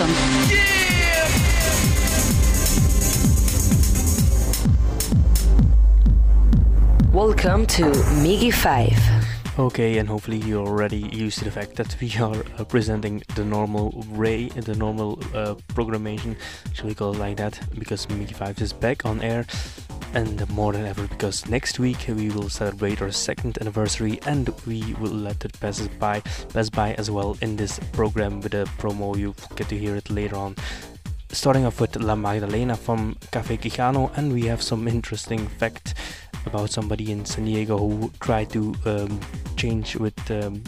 welcome. Welcome to Miggy 5. Okay, and hopefully you're already used to the fact that we are uh, presenting the normal way, the normal uh, programmation, should we call it like that, because Miggy 5 is back on air, and more than ever because next week we will celebrate our second anniversary and we will let it pass by, pass by as well in this program with a promo. You get to hear it later on starting off with La Magdalena from Cafe Quijano, and we have some interesting fact about somebody in San Diego who tried to um, change with um,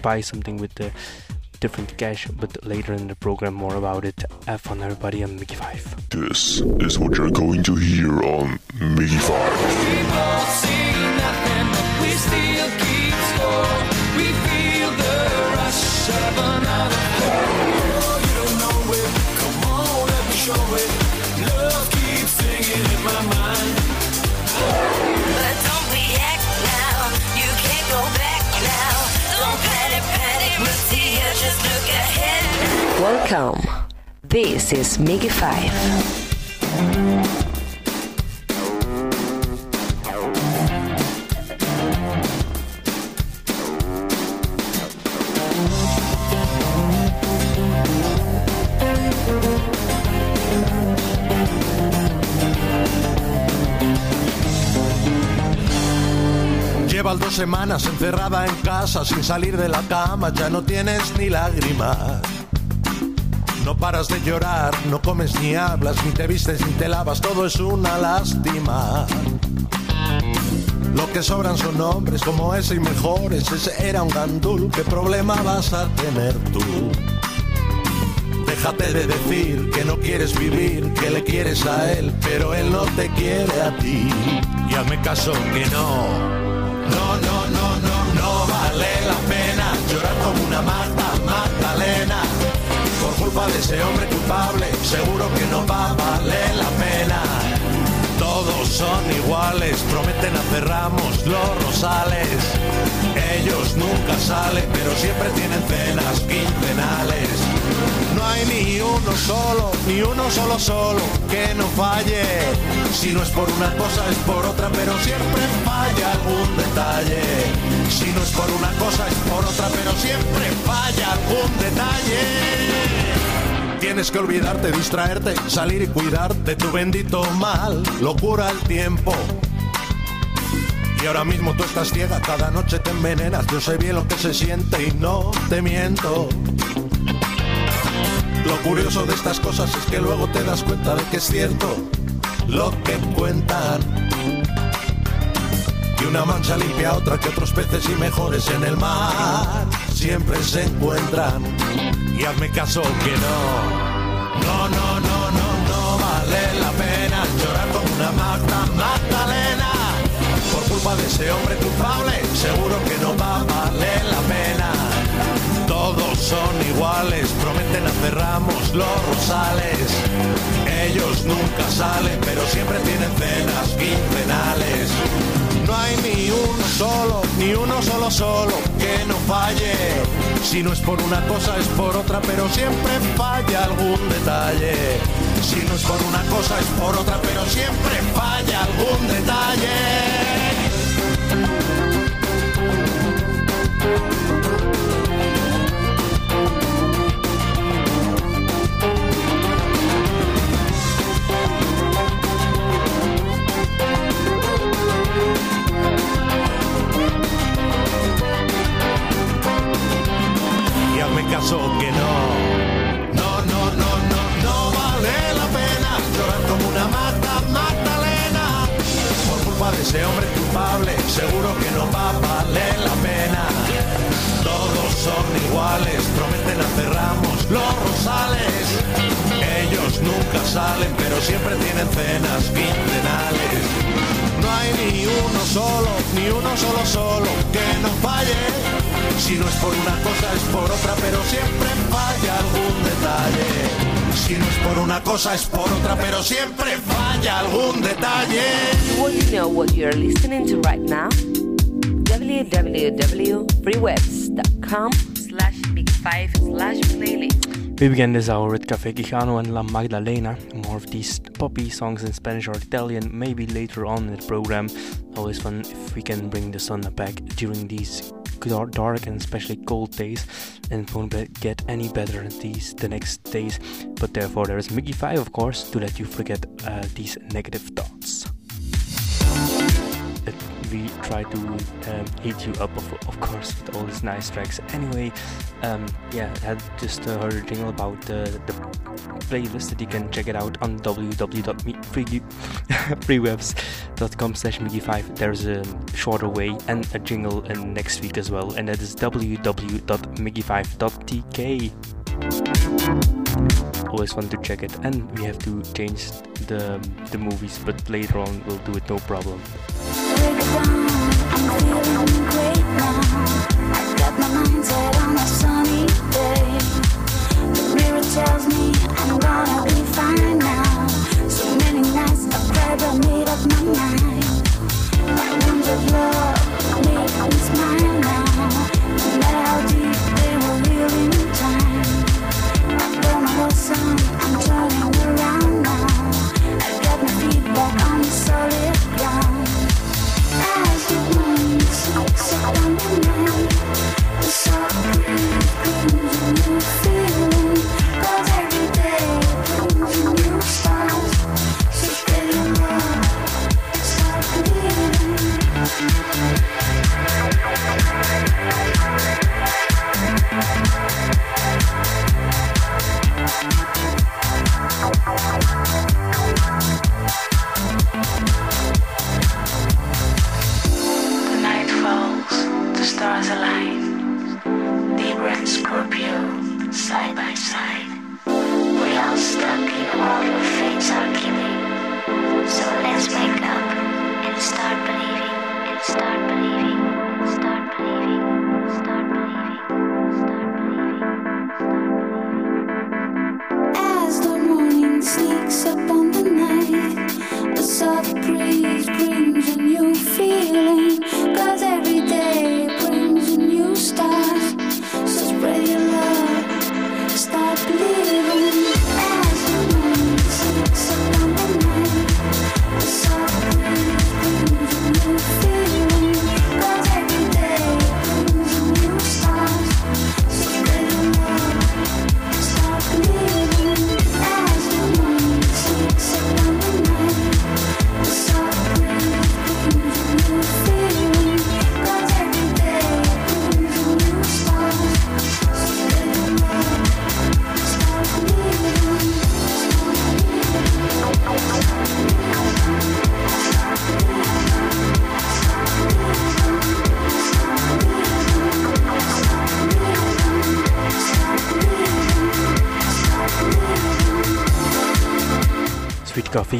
buy something with the different cash, but later in the program more about it. Have fun everybody on Miggy 5. This is what you're going to hear on Miggy 5. show it. Love keeps singing in my mind. Welcome. This is Miggy 5. Llevas dos semanas encerrada en casa sin salir de la cama, ya no tienes ni lágrimas. No paras de llorar, no comes ni hablas, ni te vistes ni te lavas, todo es una lástima. Lo que sobran son nombres como ese y mejores, ese era un gandul, ¿qué problema vas a tener tú? Déjate de decir que no quieres vivir, que le quieres a él, pero él no te quiere a ti. Y hazme caso que no, no, no, no, no, no vale la pena llorar como una. Por culpa de ese hombre culpable, seguro que no va a valer la pena. Todos son iguales, prometen hacer ramos los rosales. Ellos nunca salen, pero siempre tienen cenas quincenales. No hay ni uno solo, ni uno solo solo que no falle. Si no es por una cosa es por otra, pero siempre falla algún detalle. Si no es por una cosa es por otra, pero siempre falla algún detalle. Tienes que olvidarte, distraerte, salir y cuidarte, tu bendito mal, locura el tiempo. Y ahora mismo tú estás ciega, cada noche te envenenas, yo sé bien lo que se siente y no te miento. Lo curioso de estas cosas es que luego te das cuenta de que es cierto lo que cuentan. Y una mancha limpia otra que otros peces y mejores en el mar siempre se encuentran. Y hazme caso que no, no, no, no, no, no vale la pena llorar como una Magda Magdalena. Por culpa de ese hombre culpable, seguro que no va a son iguales, prometen hacer ramos los rosales. Ellos nunca salen, pero siempre tienen cenas quincenales. No hay ni uno solo, ni uno solo solo que no falle. Si no es por una cosa es por otra, pero siempre falla algún detalle. Si no es por una cosa es por otra, pero siempre falla algún detalle. Caso que no. No, no, no, no, no vale la pena llorar como una mata Magdalena. Por culpa de ese hombre culpable, seguro que no va a valer la pena. Todos son iguales, prometen hacer ramos los rosales. Ellos nunca salen, pero siempre tienen cenas quincenales. No hay ni uno solo, ni uno solo solo que no falle si no es por una cosa es por otra, pero siempre falla algún detalle. Si no es por una cosa es por otra, pero siempre falla algún detalle. Want to know what you're listening to right now? www.freewebs.com slash big 5 slash playlist We begin this hour with Café Quijano and La Magdalena. More of these poppy songs in Spanish or Italian, maybe later on in the program. Always fun if we can bring the sun back during these dark and especially cold days, and it won't get any better these the next days. But therefore, there is Miggy 5, of course, to let you forget uh, these negative thoughts we try to um, you up, of, of course, with all these nice tracks. Anyway, um, yeah, I had just uh, heard a jingle about uh, the playlist that you can check it out on www.freewebs.com slash MIGY5. There's a shorter way and a jingle in next week as well, and that is www.migy5.tk always fun to check it. And we have to change the the movies but later on we'll do it no problem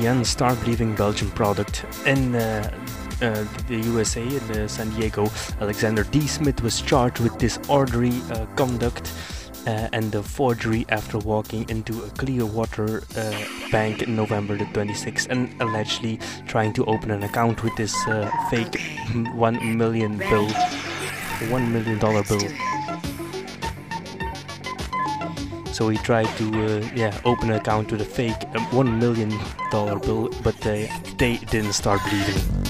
and Start Believing Belgian product. In uh, uh, the USA, in uh, San Diego, Alexander D. Smith was charged with disorderly uh, conduct uh, and the forgery after walking into a Clearwater uh, bank in November the 26th and allegedly trying to open an account with this fake one million bill, one million dollar bill. So he tried to, uh, yeah, open an account with a fake um, one million dollar bill, but they they didn't start believing.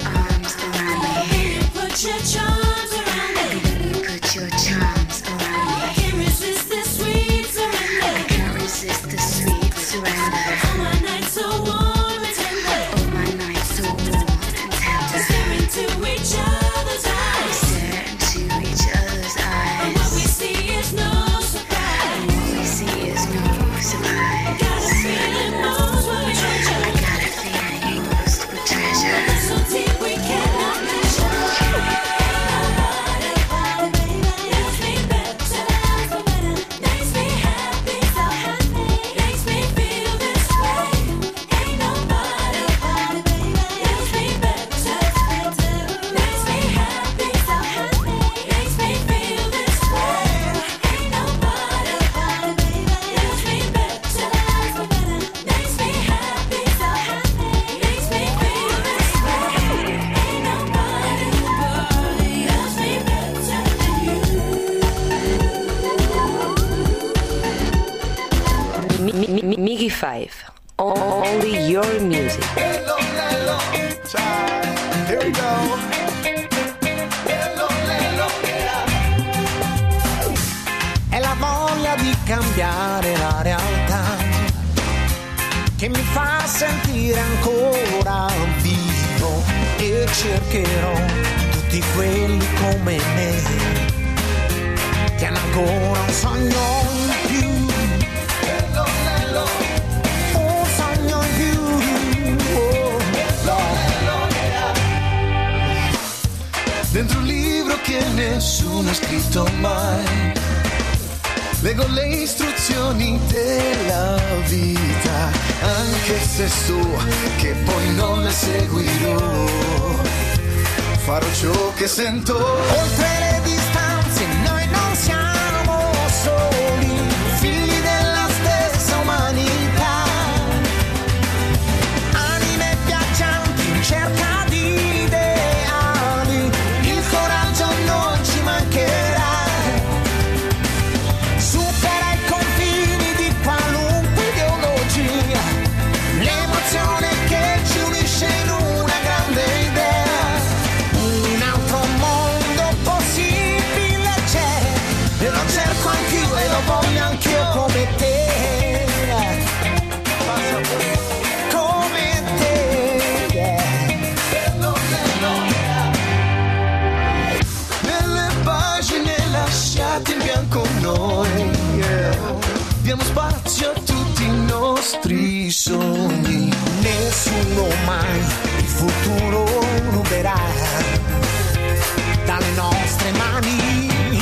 your arms around me. Put your mai. Leggo le istruzioni della vita, anche se so che poi non le seguirò. Farò ciò che sento. Oltre le distanze sogni Nessuno mai il futuro ruberà dalle nostre mani.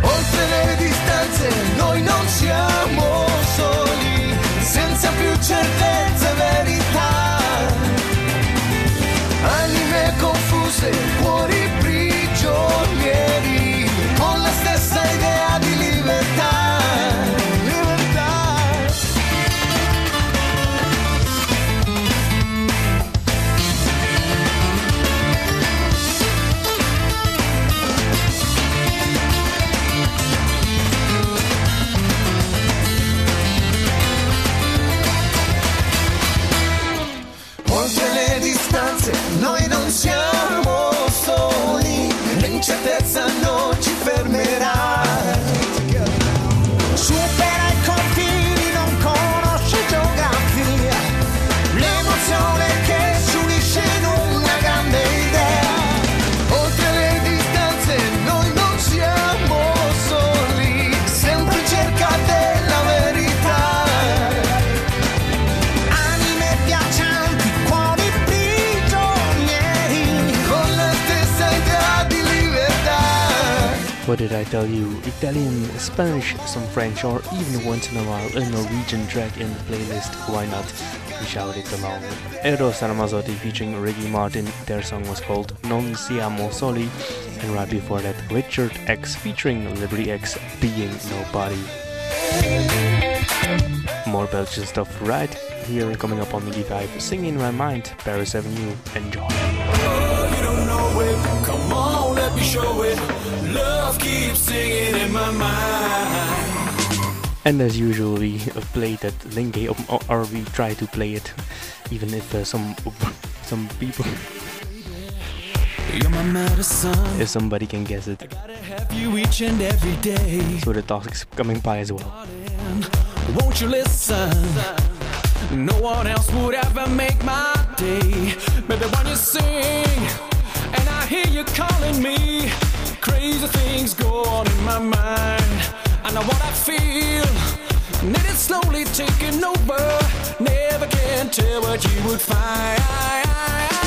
Oltre le distanze noi non siamo soli Senza più certezza What did I tell you? Italian, Spanish, some French, or even once in a while a Norwegian track in the playlist. Why not? We shout it along. Eros Ramazzotti featuring Ricky Martin. Their song was called Non Siamo Soli. And right before that, Richard X featuring Liberty X, Being Nobody. More Belgian stuff right here coming up on Miggy 5. Singing in my mind, Paris Avenue. Enjoy. You Love keeps singing in my mind. And as usual, we play that Linke or we try to play it, even if uh, some some people. If somebody can guess it. Have you each and every day. So the toxic's coming by as well. Won't you listen? No one else would ever make my day. But the one you sing, and I hear you calling me. Crazy things go on in my mind. I know what I feel. And it is slowly taking over. Never can tell what you would find.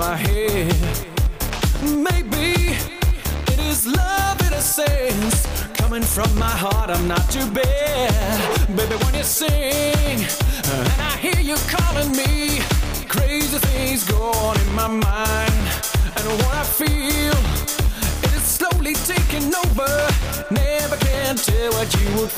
my head. Maybe it is love in a sense. Coming from my heart, I'm not too bad. Baby, when you sing, and I hear you calling me, crazy things go on in my mind. And what I feel, it is slowly taking over. Never can tell what you will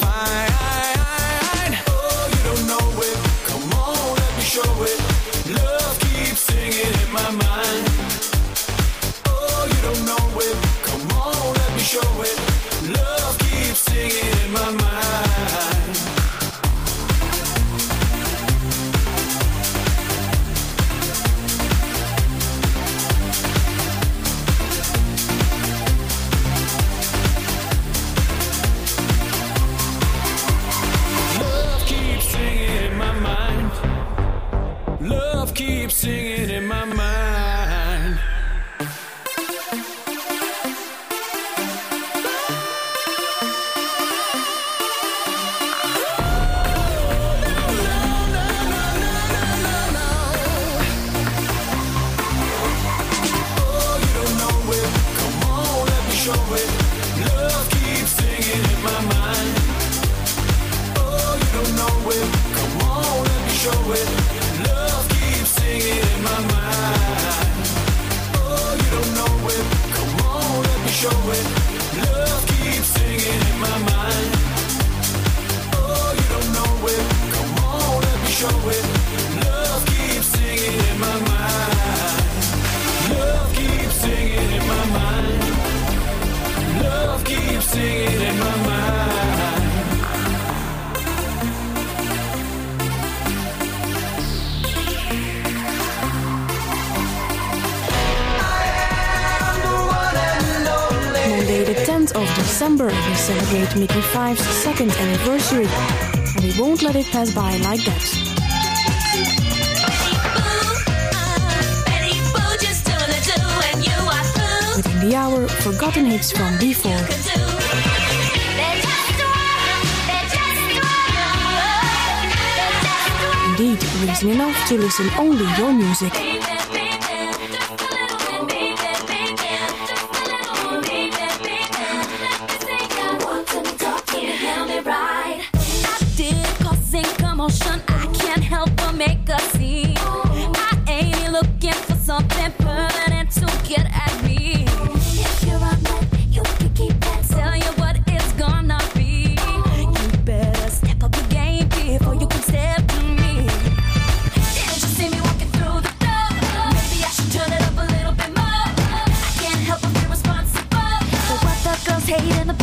history, and we won't let it pass by like that. Within the hour, forgotten hits from before. indeed reason enough to listen only your music. hate and the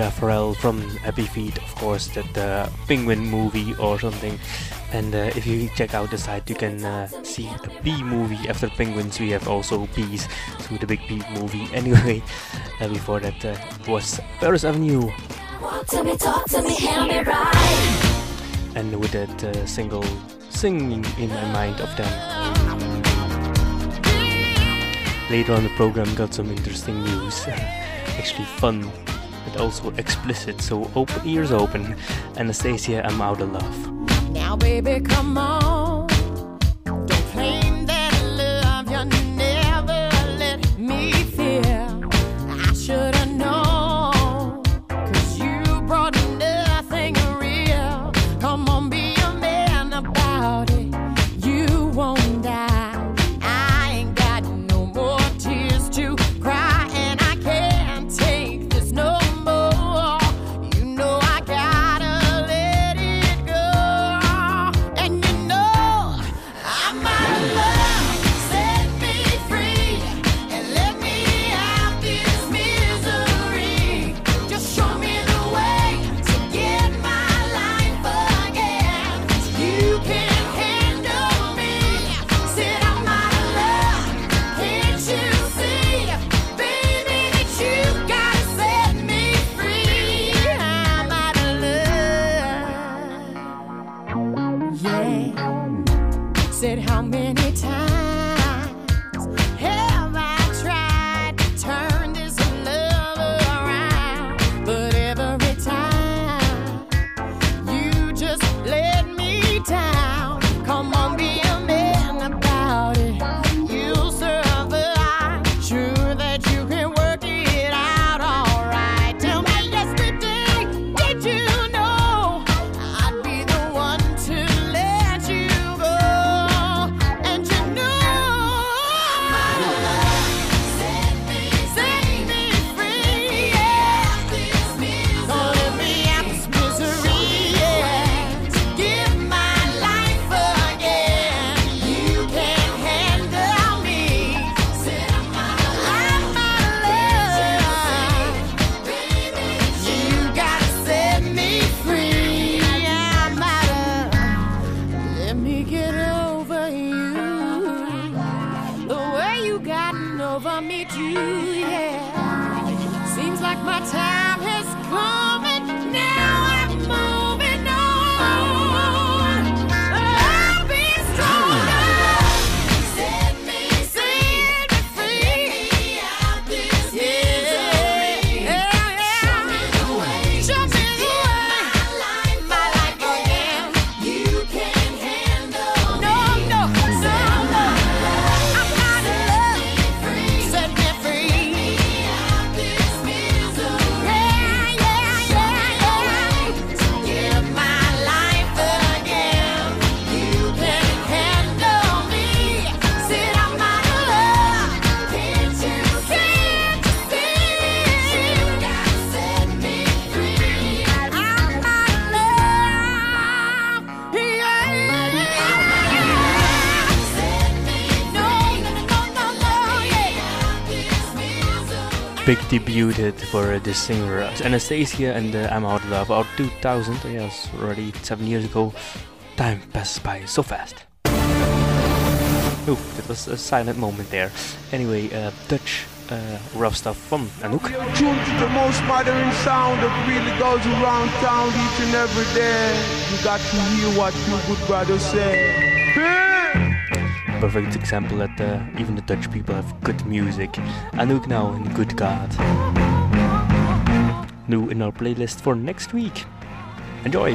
Gia Farrell from Happy Feet, of course, that uh, Penguin movie or something. And uh, if you check out the site, you can uh, see a bee movie. After penguins, we have also bees, so the big bee movie. Anyway, uh, before that uh, was Paris Avenue. Me, me, right. And with that uh, single singing in my mind of them. Later on the program, got some interesting news. actually fun but also explicit, so open, ears open. Anastacia, I'm out of love. Now, baby, come on. big debuted for this singer Anastacia and uh, I'm Out of Love out 2000 yes already 7 years ago. Time passed by so fast. Oof, that was a silent moment there. Anyway uh, Dutch uh, rough stuff from Anouk. Tuned to the most modern sound that really goes around town each and every day. You got to hear what you good brother say perfect example that uh, even the Dutch people have good music. Anouk now in Good God. New in our playlist for next week. Enjoy!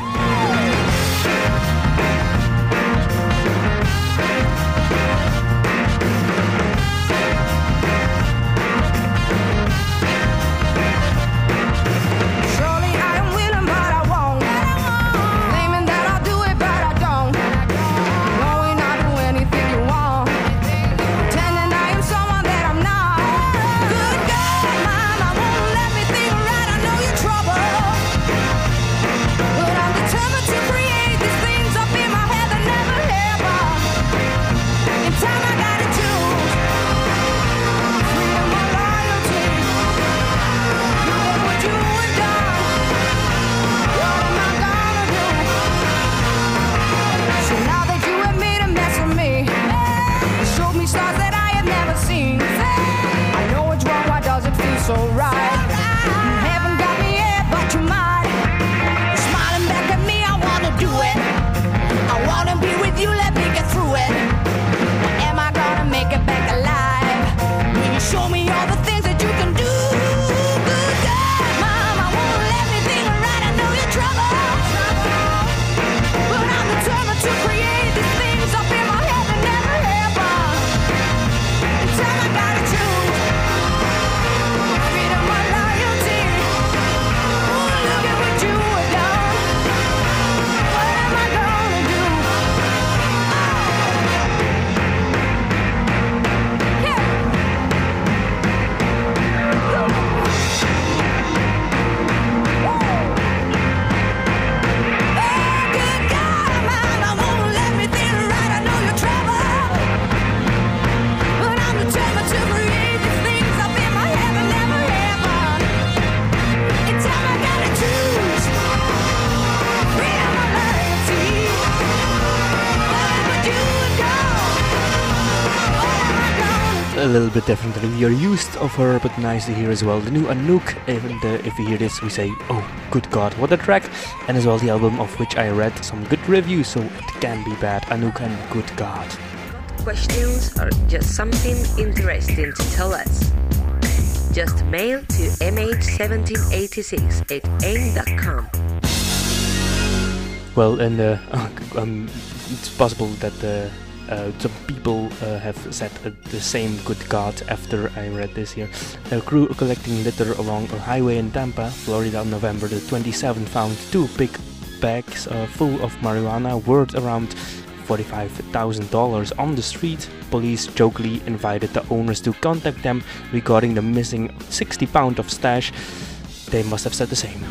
We are used of her, but nice to hear as well. The new Anouk, and uh, if we hear this, we say, oh, good god, what a track! And as well the album of which I read some good reviews, so it can be bad. Anouk and good god. Questions or just something interesting to tell us? Just mail to mh1786 at aim.com. Well, and uh, um, it's possible that uh, uh, some people uh, have said uh, the same good God after I read this here. A crew collecting litter along a highway in Tampa, Florida on November the 27th found two big bags uh, full of marijuana worth around $45,000 on the street. Police jokingly invited the owners to contact them regarding the missing 60 pound of stash. They must have said the same.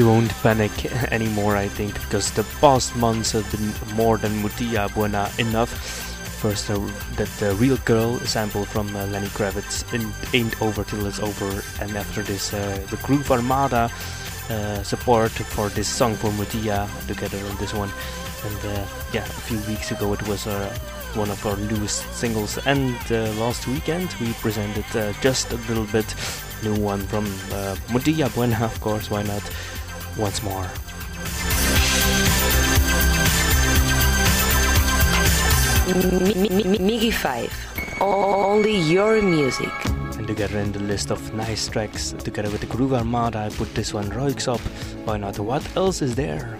she won't panic anymore, I think, because the past months have been more than Mutya Buena enough. First, uh, that the real girl sample from uh, Lenny Kravitz ain't over till it's over, and after this, uh, the Groove Armada uh, support for this song for Mutya together on this one. And uh, yeah, a few weeks ago it was uh, one of our newest singles, and last weekend we presented just a little bit new one from uh, Buena, of course, why not? once more. Miggy 5. Only your music. And together in the list of nice tracks together with the Groove Armada, I put this one Roix up. Why not? What else is there?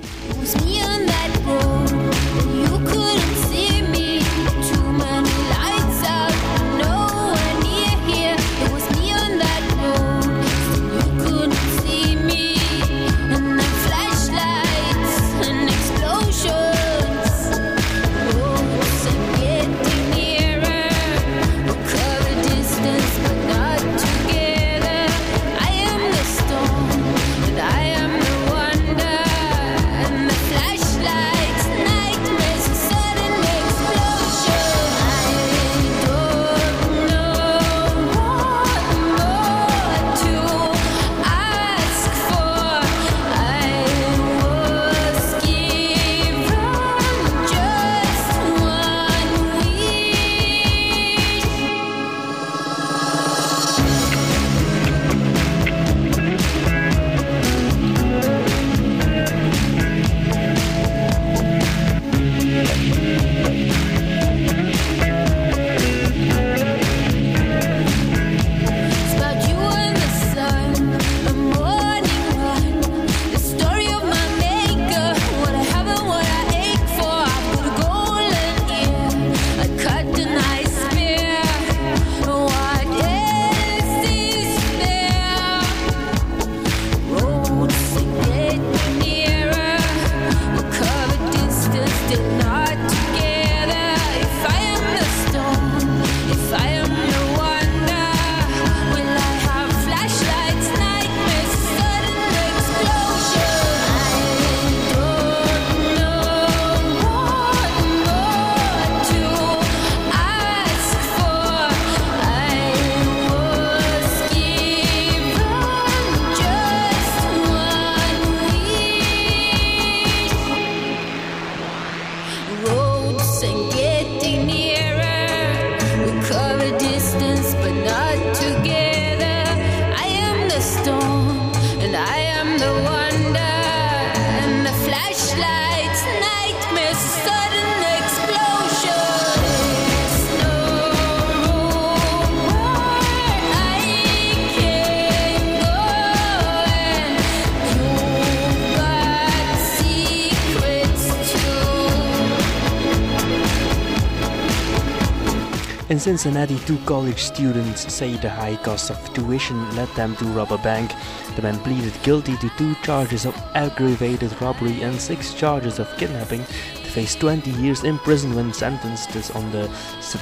Cincinnati, two college students say the high cost of tuition led them to rob a bank. The men pleaded guilty to two charges of aggravated robbery and six charges of kidnapping. They face 20 years in prison when sentenced on the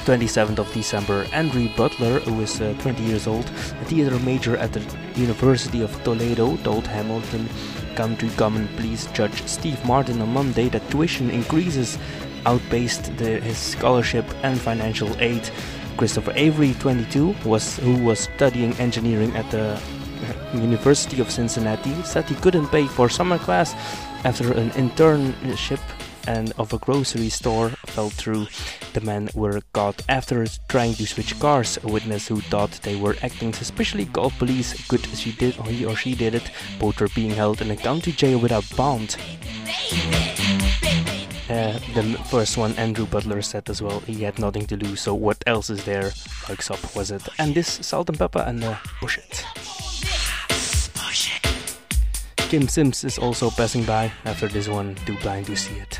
27th of December. Andrew Butler, who is uh, 20 years old, a theater major at the University of Toledo, told Hamilton County Common Pleas Judge Steve Martin on Monday that tuition increases outpaced the, his scholarship and financial aid. Christopher Avery, 22, was who was studying engineering at the University of Cincinnati, said he couldn't pay for summer class after an internship and of a grocery store fell through. The men were caught after trying to switch cars. A witness who thought they were acting suspiciously called police. Good she did or he or she did it. Both were being held in a county jail without bond. Uh, the first one, Andrew Butler said as well, he had nothing to lose, so what else is there? Like Sop was it? And this Salt-N-Pepa and uh, Push It. Kym Sims is also passing by after this one, Too Blind to See It.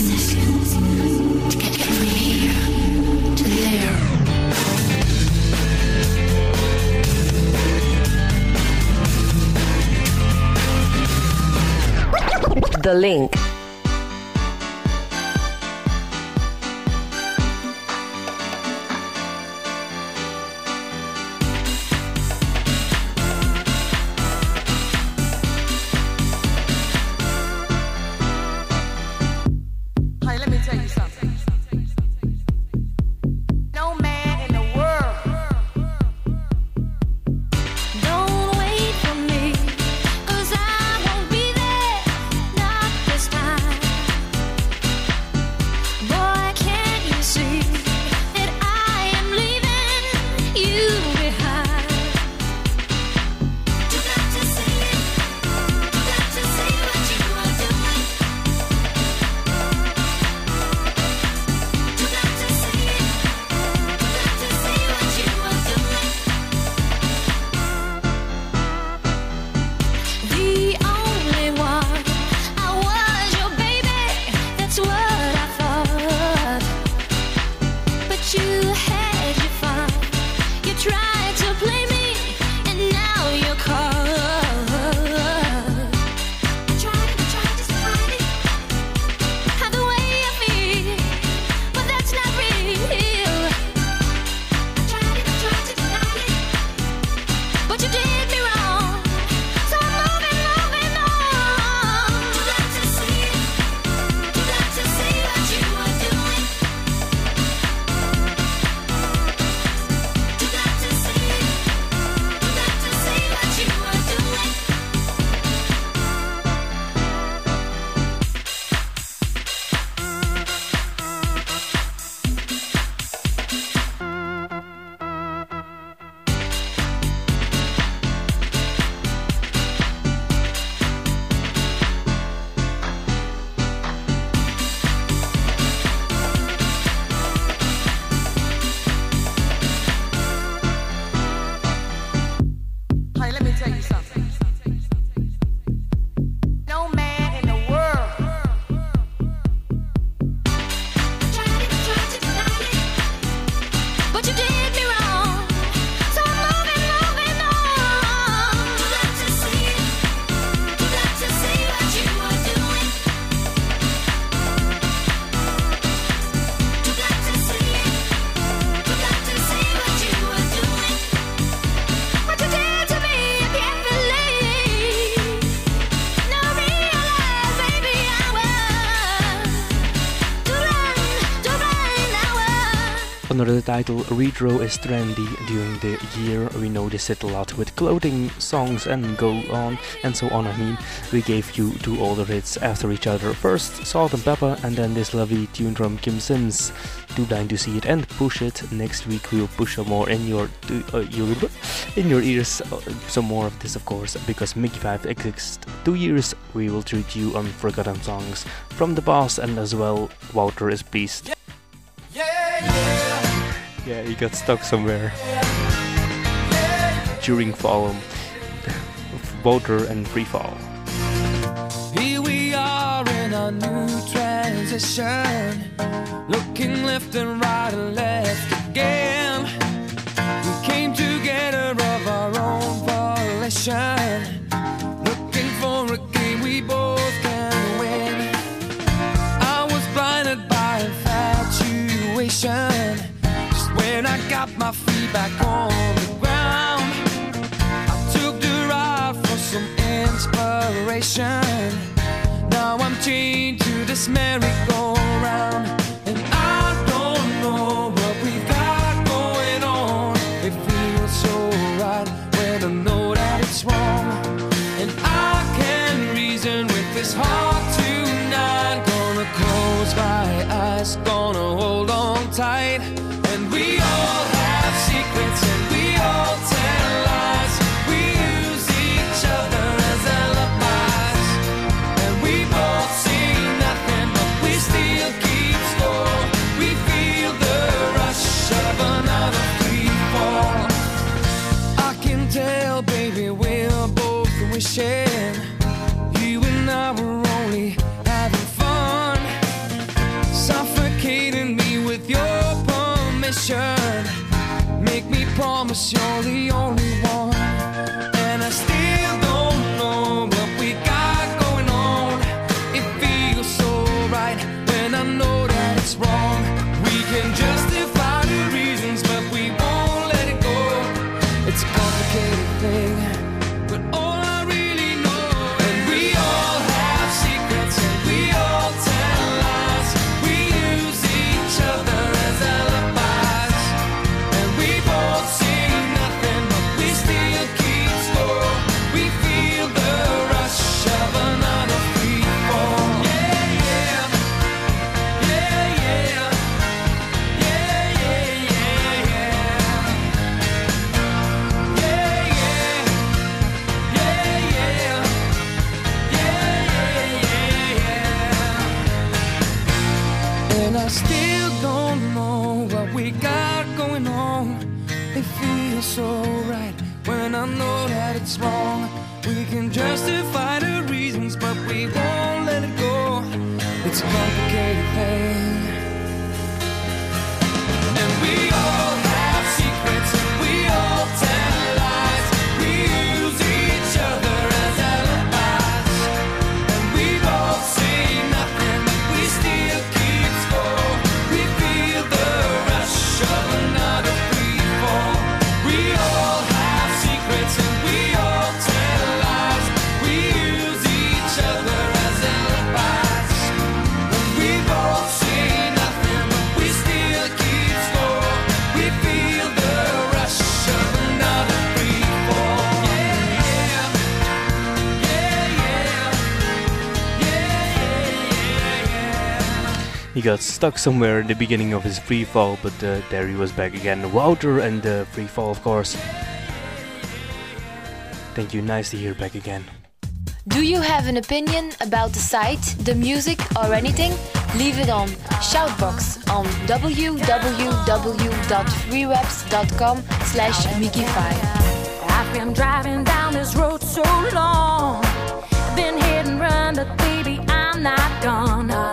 The link. Under the title Retro is trendy during the year, we notice it a lot with clothing, songs, and go on and so on. I mean, we gave you two older hits after each other. First, Salt-N-Pepa, and then this lovely tune from Kym Sims. Too blind to see it and push it. Next week we'll push some more in your uh, in your ears. Uh, some more of this, of course, because Miggy Five exists two years. We will treat you on forgotten songs from the past, and as well, Wouter is pleased. Yeah, he got stuck somewhere during fall. Wouter and Free Fall. Here we are in a new transition, looking left and right and left again. We came together of our own volition, looking for a game we both can win. I was blinded by infatuation, just when I got my feet back on the ground. I took the ride for some inspiration. Now I'm chained to this merry-go-round, and I don't know what we've got going on. It feels so right when I know that it's wrong, and I can reason with this heart tonight. Gonna close my eyes, gonna hold on promise you're the only He got stuck somewhere in the beginning of his free fall, but uh, there he was back again. Wouter and the free fall, of course. Thank you, nice to hear back again. Do you have an opinion about the site, the music, or anything? Leave it on Shoutbox on www.freewebs.com slash Miggy5. I've been driving down this road so long. Been hit and run, but baby, I'm not gone.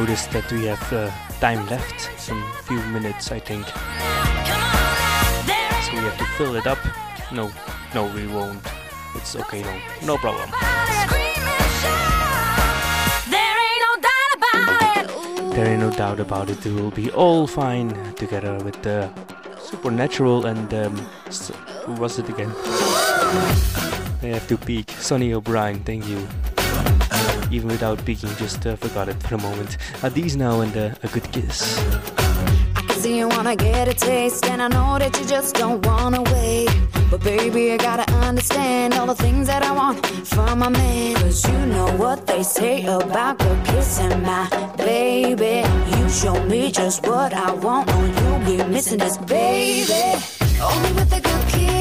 noticed that we have uh, time left, some few minutes I think. So we have to fill it up. No, no we won't. It's okay, no, no problem. There ain't no doubt about it, we will be all fine together with the Supernatural and um, who was it again? I have to peek. Sonny O'Brien, thank you even without peeking, just uh, forgot it for a moment. Uh, these now and uh, a good kiss. I can see you wanna get a taste, and I know that you just don't wanna wait. But baby, gotta understand all the things that I want from my man. Cause you know what they say about kissing, my baby. You show me just what I want, oh, or you'll be missing this, baby. Only with a good kiss.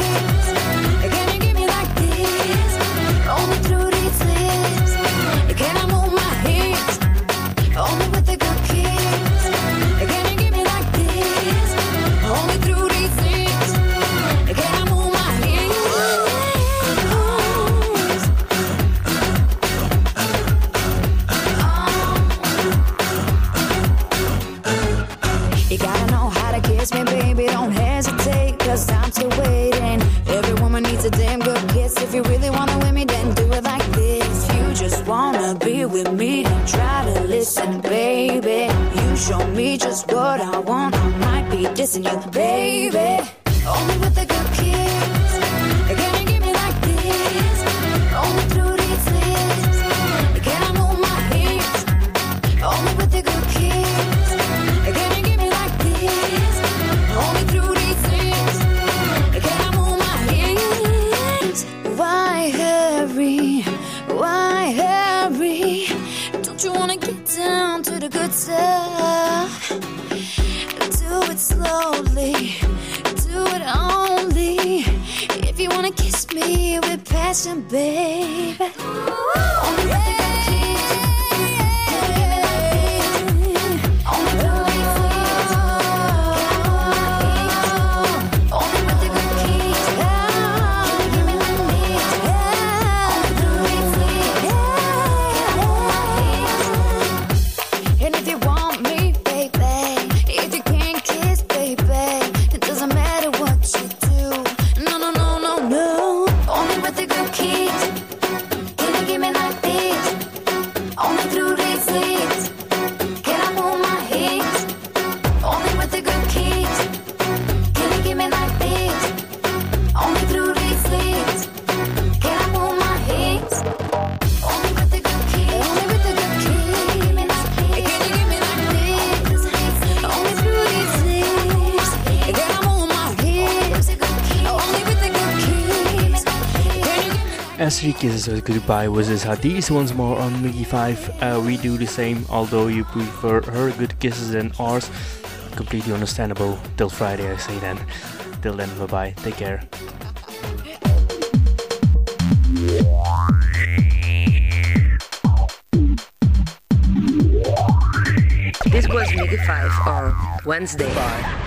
just what I want. I might be dissing you, baby. Listen, babe. Kisses of Goodbye was this Hadise once more on Miggy 5. Uh, we do the same, although you prefer her good kisses than ours. Completely understandable. Till Friday, I say then. Till then, bye bye. Take care. This was Miggy 5 on Wednesday.